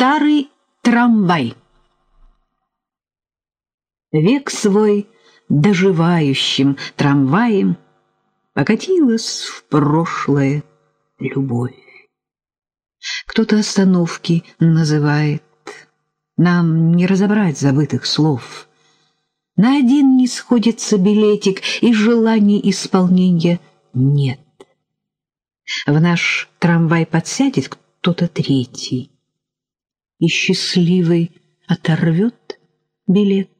Старый трамвай. Век свой доживающим трамваем покатилась в прошлое любовь. Кто-то остановки называет, нам не разобрать забытых слов. На один не сходится билетик, и желаний исполнения нет. В наш трамвай подсядет кто-то третий, и счастливый оторвет билет.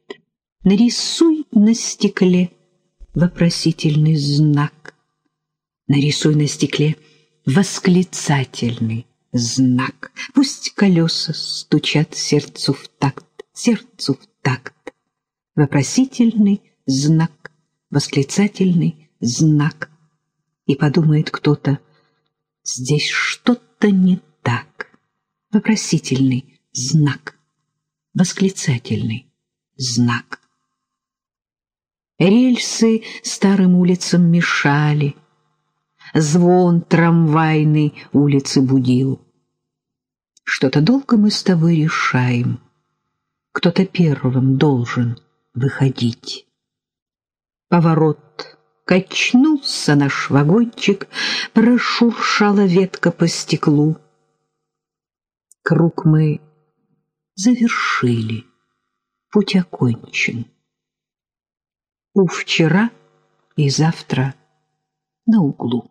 Нарисуй на стекле вопросительный знак. Нарисуй на стекле восклицательный знак. Пусть колеса стучат сердцу в такт, сердцу в такт. Вопросительный знак, восклицательный знак. И подумает кто-то, здесь что-то не. Вопросительный знак, восклицательный знак. Рельсы старым улицам мешали, Звон трамвайной улицы будил. Что-то долго мы с тобой решаем, Кто-то первым должен выходить. Поворот. Качнулся наш вагончик, Прошуршала ветка по стеклу. Круг мы завершили, Путь окончен у вчера и завтра на углу.